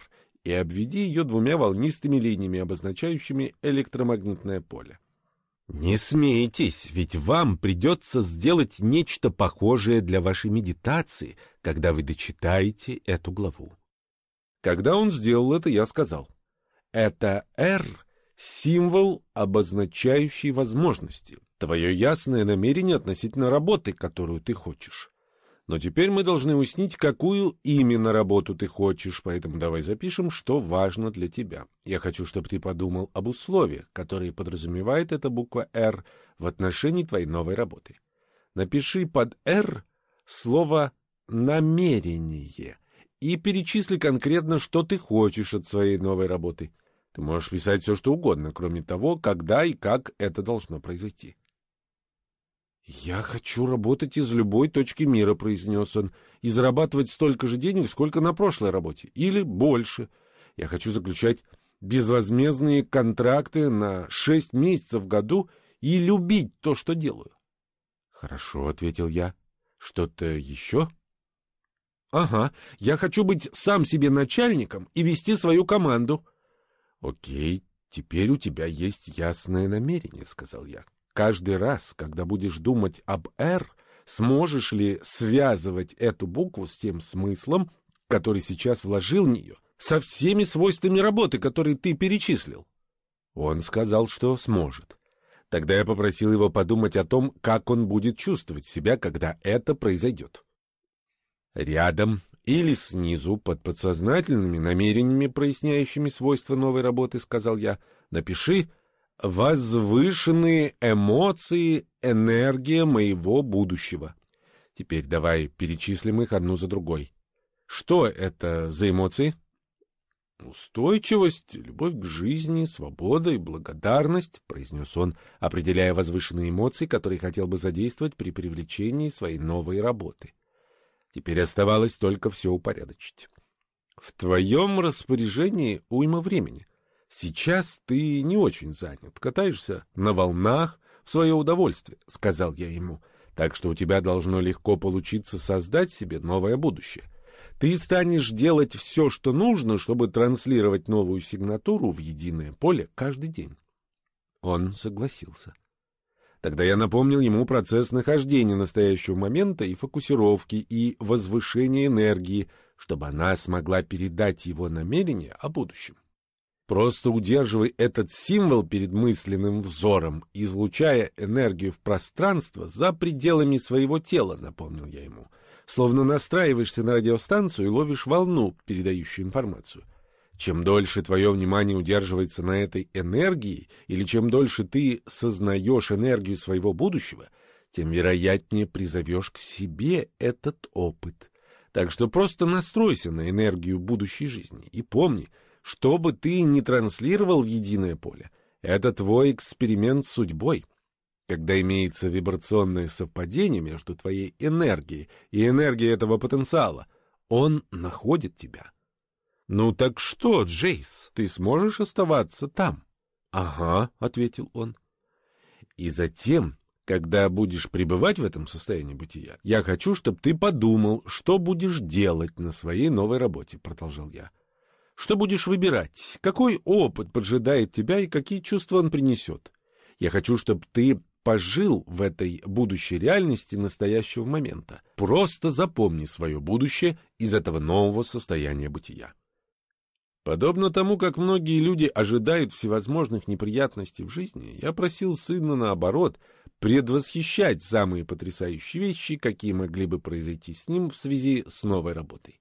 и обведи ее двумя волнистыми линиями, обозначающими электромагнитное поле. Не смейтесь, ведь вам придется сделать нечто похожее для вашей медитации, когда вы дочитаете эту главу. Когда он сделал это, я сказал, это «Р» — символ, обозначающий возможности, твое ясное намерение относительно работы, которую ты хочешь. Но теперь мы должны уяснить, какую именно работу ты хочешь, поэтому давай запишем, что важно для тебя. Я хочу, чтобы ты подумал об условиях, которые подразумевает эта буква «Р» в отношении твоей новой работы. Напиши под «Р» слово «намерение» и перечисли конкретно, что ты хочешь от своей новой работы. Ты можешь писать все, что угодно, кроме того, когда и как это должно произойти. «Я хочу работать из любой точки мира», — произнес он, «и зарабатывать столько же денег, сколько на прошлой работе, или больше. Я хочу заключать безвозмездные контракты на шесть месяцев в году и любить то, что делаю». «Хорошо», — ответил я. «Что-то еще?» «Ага, я хочу быть сам себе начальником и вести свою команду». «Окей, теперь у тебя есть ясное намерение», — сказал я. Каждый раз, когда будешь думать об «Р», сможешь ли связывать эту букву с тем смыслом, который сейчас вложил в нее, со всеми свойствами работы, которые ты перечислил? Он сказал, что сможет. Тогда я попросил его подумать о том, как он будет чувствовать себя, когда это произойдет. Рядом или снизу, под подсознательными намерениями, проясняющими свойства новой работы, сказал я, напиши возвышенные эмоции, энергия моего будущего. Теперь давай перечислим их одну за другой. Что это за эмоции? Устойчивость, любовь к жизни, свобода и благодарность, произнес он, определяя возвышенные эмоции, которые хотел бы задействовать при привлечении своей новой работы. Теперь оставалось только все упорядочить. В твоем распоряжении уйма времени. Сейчас ты не очень занят, катаешься на волнах в свое удовольствие, сказал я ему. Так что у тебя должно легко получиться создать себе новое будущее. Ты станешь делать все, что нужно, чтобы транслировать новую сигнатуру в единое поле каждый день. Он согласился. Тогда я напомнил ему процесс нахождения настоящего момента и фокусировки и возвышения энергии, чтобы она смогла передать его намерение о будущем. Просто удерживай этот символ перед мысленным взором, излучая энергию в пространство за пределами своего тела, напомнил я ему словно настраиваешься на радиостанцию и ловишь волну, передающую информацию. Чем дольше твое внимание удерживается на этой энергии, или чем дольше ты сознаешь энергию своего будущего, тем вероятнее призовешь к себе этот опыт. Так что просто настройся на энергию будущей жизни и помни, что бы ты ни транслировал в единое поле, это твой эксперимент с судьбой — когда имеется вибрационное совпадение между твоей энергией и энергией этого потенциала, он находит тебя. Ну так что, Джейс, ты сможешь оставаться там? Ага, ответил он. И затем, когда будешь пребывать в этом состоянии бытия, я хочу, чтобы ты подумал, что будешь делать на своей новой работе, продолжал я. Что будешь выбирать? Какой опыт поджидает тебя и какие чувства он принесет? Я хочу, чтобы ты пожил в этой будущей реальности настоящего момента. Просто запомни свое будущее из этого нового состояния бытия. Подобно тому, как многие люди ожидают всевозможных неприятностей в жизни, я просил сына, наоборот, предвосхищать самые потрясающие вещи, какие могли бы произойти с ним в связи с новой работой.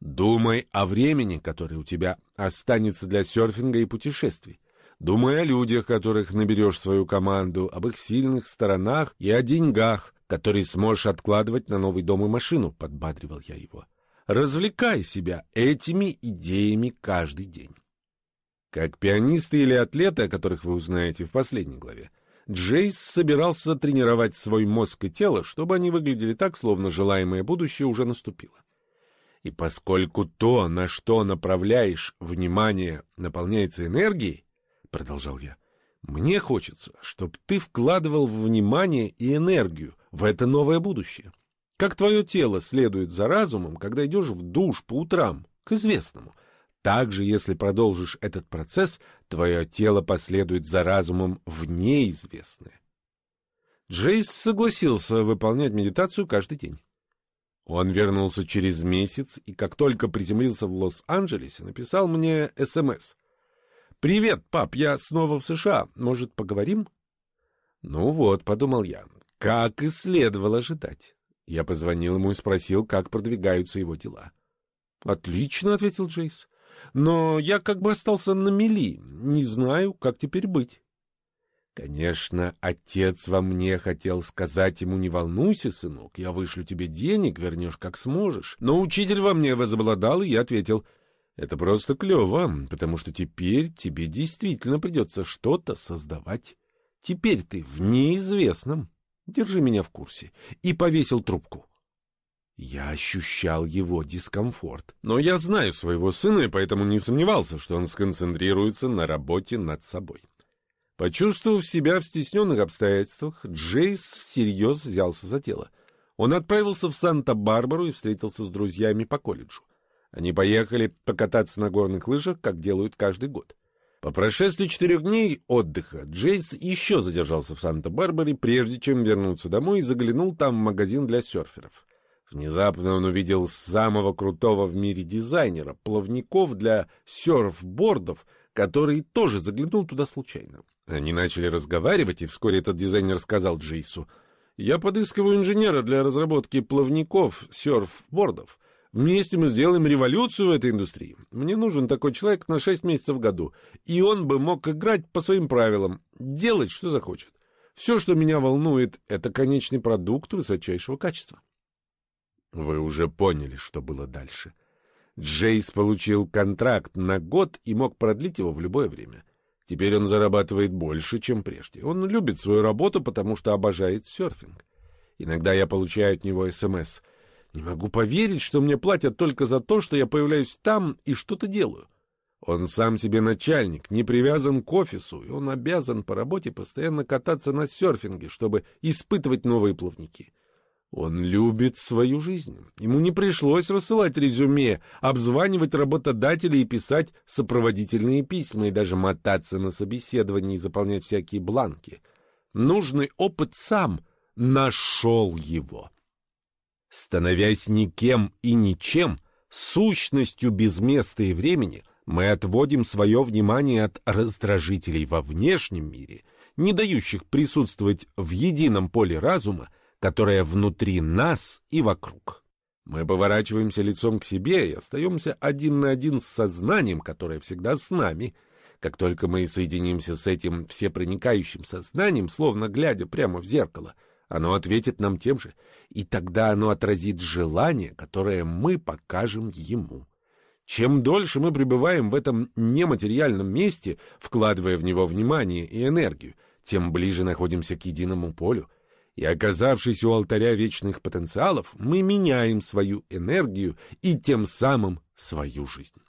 Думай о времени, которое у тебя останется для серфинга и путешествий. Думай о людях, которых наберешь в свою команду, об их сильных сторонах и о деньгах, которые сможешь откладывать на новый дом и машину, — подбадривал я его. Развлекай себя этими идеями каждый день. Как пианисты или атлеты, о которых вы узнаете в последней главе, Джейс собирался тренировать свой мозг и тело, чтобы они выглядели так, словно желаемое будущее уже наступило. И поскольку то, на что направляешь внимание, наполняется энергией, — продолжал я, — мне хочется, чтобы ты вкладывал внимание и энергию в это новое будущее. Как твое тело следует за разумом, когда идешь в душ по утрам, к известному. Так же, если продолжишь этот процесс, твое тело последует за разумом в неизвестное. Джейс согласился выполнять медитацию каждый день. Он вернулся через месяц и, как только приземлился в Лос-Анджелесе, написал мне СМС. «Привет, пап, я снова в США. Может, поговорим?» «Ну вот», — подумал я, — «как и следовало ожидать». Я позвонил ему и спросил, как продвигаются его дела. «Отлично», — ответил Джейс. «Но я как бы остался на мели. Не знаю, как теперь быть». Конечно, отец во мне хотел сказать ему, не волнуйся, сынок, я вышлю тебе денег, вернешь как сможешь. Но учитель во мне возобладал, и я ответил — это просто клево, потому что теперь тебе действительно придется что-то создавать. Теперь ты в неизвестном. Держи меня в курсе. И повесил трубку. Я ощущал его дискомфорт. Но я знаю своего сына, и поэтому не сомневался, что он сконцентрируется на работе над собой. Почувствовав себя в стесненных обстоятельствах, Джейс всерьез взялся за дело. Он отправился в Санта-Барбару и встретился с друзьями по колледжу. Они поехали покататься на горных лыжах, как делают каждый год. По прошествии четырех дней отдыха Джейс еще задержался в Санта-Барбаре, прежде чем вернуться домой и заглянул там в магазин для серферов. Внезапно он увидел самого крутого в мире дизайнера, плавников для серфбордов, который тоже заглянул туда случайно. Они начали разговаривать, и вскоре этот дизайнер сказал Джейсу, «Я подыскиваю инженера для разработки плавников серфбордов. Вместе мы сделаем революцию в этой индустрии. Мне нужен такой человек на шесть месяцев в году, и он бы мог играть по своим правилам, делать, что захочет. Все, что меня волнует, это конечный продукт высочайшего качества. Вы уже поняли, что было дальше. Джейс получил контракт на год и мог продлить его в любое время. Теперь он зарабатывает больше, чем прежде. Он любит свою работу, потому что обожает серфинг. Иногда я получаю от него СМС. Не могу поверить, что мне платят только за то, что я появляюсь там и что-то делаю. Он сам себе начальник, не привязан к офису, и он обязан по работе постоянно кататься на серфинге, чтобы испытывать новые плавники. Он любит свою жизнь. Ему не пришлось рассылать резюме, обзванивать работодателей и писать сопроводительные письма и даже мотаться на собеседование и заполнять всякие бланки. Нужный опыт сам нашел его. Становясь никем и ничем, сущностью без места и времени, мы отводим свое внимание от раздражителей во внешнем мире, не дающих присутствовать в едином поле разума, которая внутри нас и вокруг. Мы поворачиваемся лицом к себе и остаемся один на один с сознанием, которое всегда с нами. Как только мы соединимся с этим всепроникающим сознанием, словно глядя прямо в зеркало, оно ответит нам тем же, и тогда оно отразит желание, которое мы покажем ему. Чем дольше мы пребываем в этом нематериальном месте, вкладывая в него внимание и энергию, тем ближе находимся к единому полю — и оказавшись у алтаря вечных потенциалов, мы меняем свою энергию и тем самым свою жизнь.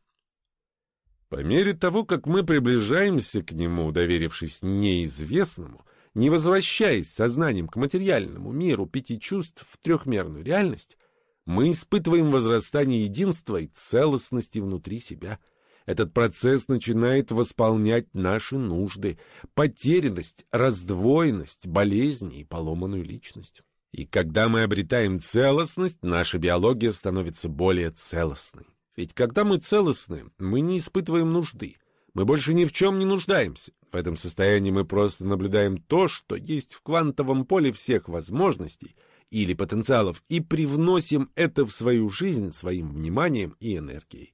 По мере того, как мы приближаемся к нему, доверившись неизвестному, не возвращаясь сознанием к материальному миру пяти чувств в трехмерную реальность, мы испытываем возрастание единства и целостности внутри себя – этот процесс начинает восполнять наши нужды, потерянность, раздвоенность, болезни и поломанную личность. И когда мы обретаем целостность, наша биология становится более целостной. Ведь когда мы целостны, мы не испытываем нужды. Мы больше ни в чем не нуждаемся. В этом состоянии мы просто наблюдаем то, что есть в квантовом поле всех возможностей или потенциалов, и привносим это в свою жизнь своим вниманием и энергией.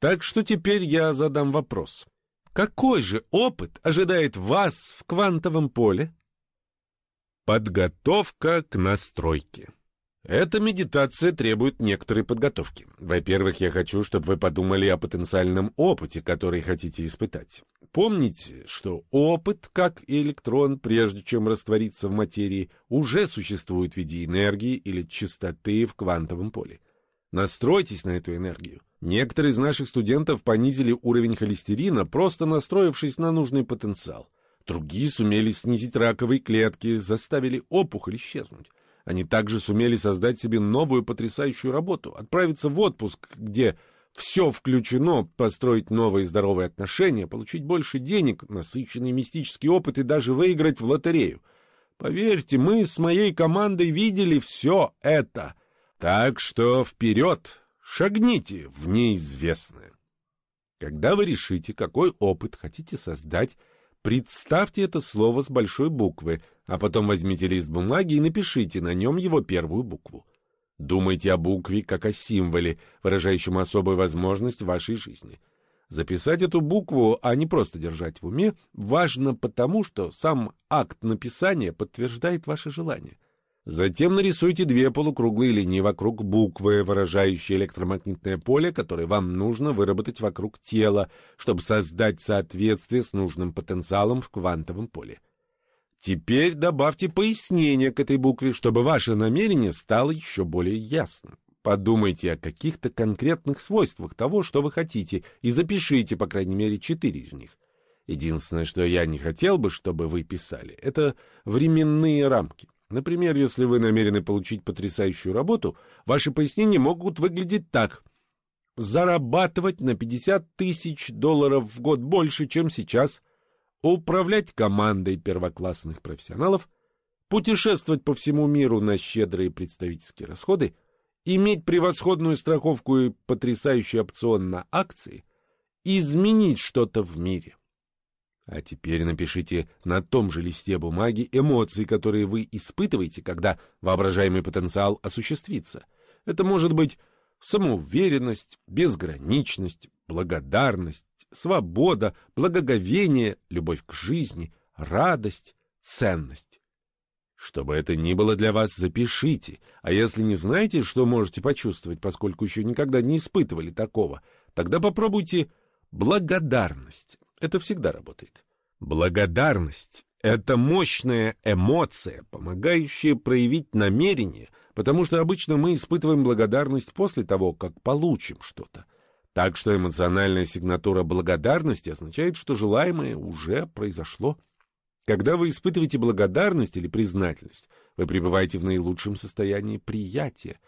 Так что теперь я задам вопрос. Какой же опыт ожидает вас в квантовом поле? Подготовка к настройке. Эта медитация требует некоторой подготовки. Во-первых, я хочу, чтобы вы подумали о потенциальном опыте, который хотите испытать. Помните, что опыт, как и электрон, прежде чем раствориться в материи, уже существует в виде энергии или частоты в квантовом поле. Настройтесь на эту энергию. Некоторые из наших студентов понизили уровень холестерина, просто настроившись на нужный потенциал. Другие сумели снизить раковые клетки, заставили опухоль исчезнуть. Они также сумели создать себе новую потрясающую работу, отправиться в отпуск, где все включено, построить новые здоровые отношения, получить больше денег, насыщенный мистический опыт и даже выиграть в лотерею. Поверьте, мы с моей командой видели все это. Так что вперед! Шагните в неизвестное. Когда вы решите, какой опыт хотите создать, представьте это слово с большой буквы, а потом возьмите лист бумаги и напишите на нем его первую букву. Думайте о букве как о символе, выражающем особую возможность вашей жизни. Записать эту букву, а не просто держать в уме, важно потому, что сам акт написания подтверждает ваше желание — Затем нарисуйте две полукруглые линии вокруг буквы, выражающие электромагнитное поле, которое вам нужно выработать вокруг тела, чтобы создать соответствие с нужным потенциалом в квантовом поле. Теперь добавьте пояснение к этой букве, чтобы ваше намерение стало еще более ясным. Подумайте о каких-то конкретных свойствах того, что вы хотите, и запишите, по крайней мере, четыре из них. Единственное, что я не хотел бы, чтобы вы писали, это временные рамки. Например, если вы намерены получить потрясающую работу, ваши пояснения могут выглядеть так. Зарабатывать на 50 тысяч долларов в год больше, чем сейчас, управлять командой первоклассных профессионалов, путешествовать по всему миру на щедрые представительские расходы, иметь превосходную страховку и потрясающий опцион на акции, изменить что-то в мире. А теперь напишите на том же листе бумаги эмоции, которые вы испытываете, когда воображаемый потенциал осуществится. Это может быть самоуверенность, безграничность, благодарность, свобода, благоговение, любовь к жизни, радость, ценность. Что бы это ни было для вас, запишите. А если не знаете, что можете почувствовать, поскольку еще никогда не испытывали такого, тогда попробуйте благодарность. Это всегда работает. Благодарность — это мощная эмоция, помогающая проявить намерение, потому что обычно мы испытываем благодарность после того, как получим что-то. Так что эмоциональная сигнатура благодарности означает, что желаемое уже произошло. Когда вы испытываете благодарность или признательность, вы пребываете в наилучшем состоянии приятия.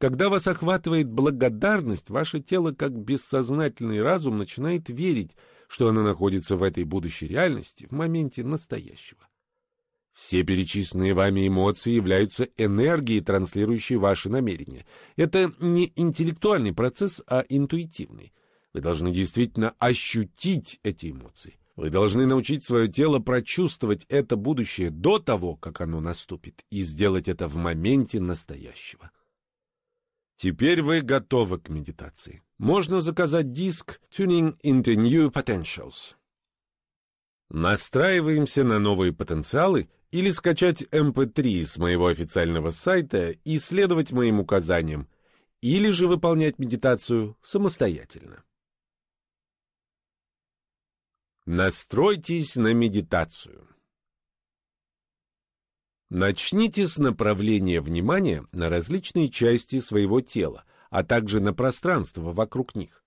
Когда вас охватывает благодарность, ваше тело, как бессознательный разум, начинает верить, что оно находится в этой будущей реальности в моменте настоящего. Все перечисленные вами эмоции являются энергией, транслирующей ваши намерения. Это не интеллектуальный процесс, а интуитивный. Вы должны действительно ощутить эти эмоции. Вы должны научить свое тело прочувствовать это будущее до того, как оно наступит, и сделать это в моменте настоящего. Теперь вы готовы к медитации. Можно заказать диск Tuning into New Potentials. Настраиваемся на новые потенциалы или скачать MP3 эм с моего официального сайта и следовать моим указаниям, или же выполнять медитацию самостоятельно. Настройтесь на медитацию. Начните с направления внимания на различные части своего тела, а также на пространство вокруг них.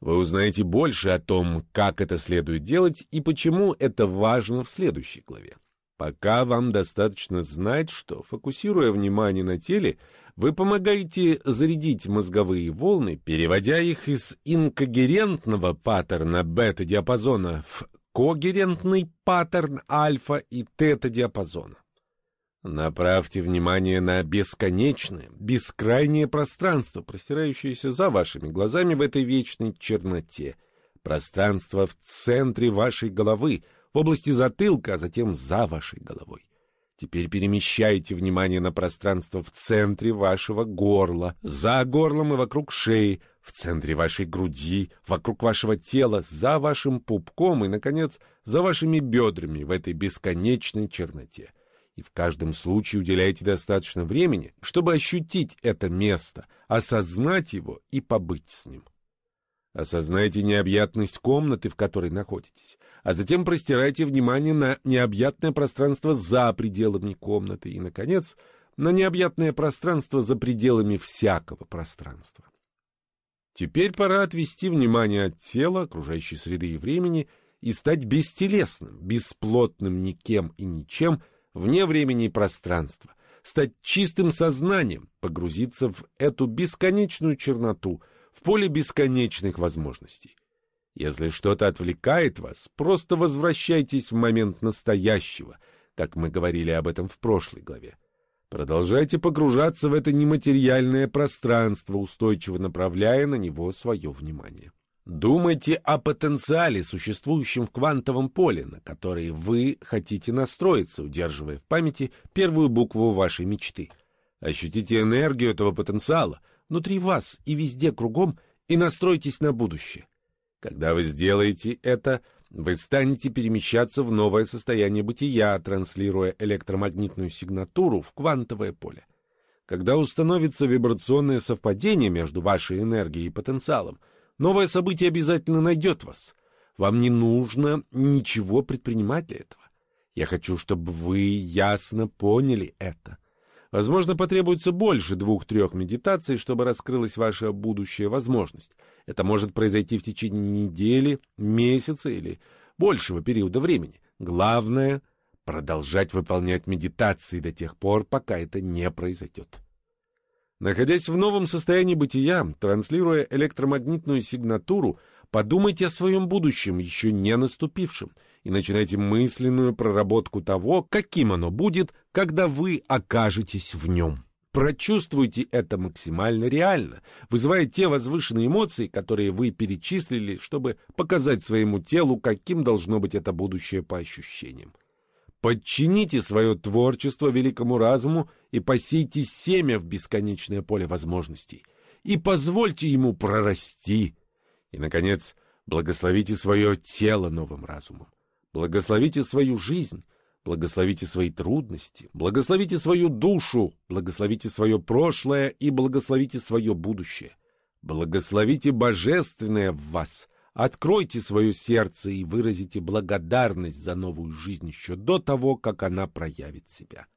Вы узнаете больше о том, как это следует делать и почему это важно в следующей главе. Пока вам достаточно знать, что, фокусируя внимание на теле, вы помогаете зарядить мозговые волны, переводя их из инкогерентного паттерна бета-диапазона в когерентный паттерн альфа и тета-диапазона. Направьте внимание на бесконечное, бескрайнее пространство, простирающееся за вашими глазами в этой вечной черноте. Пространство в центре вашей головы, в области затылка, а затем за вашей головой. Теперь перемещайте внимание на пространство в центре вашего горла, за горлом и вокруг шеи, в центре вашей груди, вокруг вашего тела, за вашим пупком и, наконец, за вашими бедрами в этой бесконечной черноте. И в каждом случае уделяйте достаточно времени, чтобы ощутить это место, осознать его и побыть с ним. Осознайте необъятность комнаты, в которой находитесь, а затем простирайте внимание на необъятное пространство за пределами комнаты и, наконец, на необъятное пространство за пределами всякого пространства. Теперь пора отвести внимание от тела, окружающей среды и времени и стать бестелесным, бесплотным никем и ничем, вне времени и пространства, стать чистым сознанием, погрузиться в эту бесконечную черноту — в поле бесконечных возможностей. Если что-то отвлекает вас, просто возвращайтесь в момент настоящего, как мы говорили об этом в прошлой главе. Продолжайте погружаться в это нематериальное пространство, устойчиво направляя на него свое внимание. Думайте о потенциале, существующем в квантовом поле, на который вы хотите настроиться, удерживая в памяти первую букву вашей мечты. Ощутите энергию этого потенциала — внутри вас и везде кругом, и настройтесь на будущее. Когда вы сделаете это, вы станете перемещаться в новое состояние бытия, транслируя электромагнитную сигнатуру в квантовое поле. Когда установится вибрационное совпадение между вашей энергией и потенциалом, новое событие обязательно найдет вас. Вам не нужно ничего предпринимать для этого. Я хочу, чтобы вы ясно поняли это. Возможно, потребуется больше двух-трех медитаций, чтобы раскрылась ваша будущая возможность. Это может произойти в течение недели, месяца или большего периода времени. Главное — продолжать выполнять медитации до тех пор, пока это не произойдет. Находясь в новом состоянии бытия, транслируя электромагнитную сигнатуру, подумайте о своем будущем, еще не наступившем, и начинайте мысленную проработку того, каким оно будет, когда вы окажетесь в нем. Прочувствуйте это максимально реально, вызывая те возвышенные эмоции, которые вы перечислили, чтобы показать своему телу, каким должно быть это будущее по ощущениям. Подчините свое творчество великому разуму и посейте семя в бесконечное поле возможностей. И позвольте ему прорасти. И, наконец, благословите свое тело новым разумом. Благословите свою жизнь. Благословите свои трудности, благословите свою душу, благословите свое прошлое и благословите свое будущее. Благословите божественное в вас. Откройте свое сердце и выразите благодарность за новую жизнь еще до того, как она проявит себя.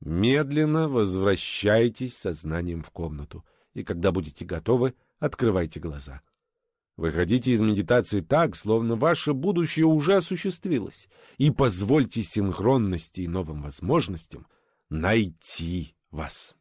Медленно возвращайтесь сознанием в комнату, и когда будете готовы, открывайте глаза. Выходите из медитации так, словно ваше будущее уже осуществилось, и позвольте синхронности и новым возможностям найти вас.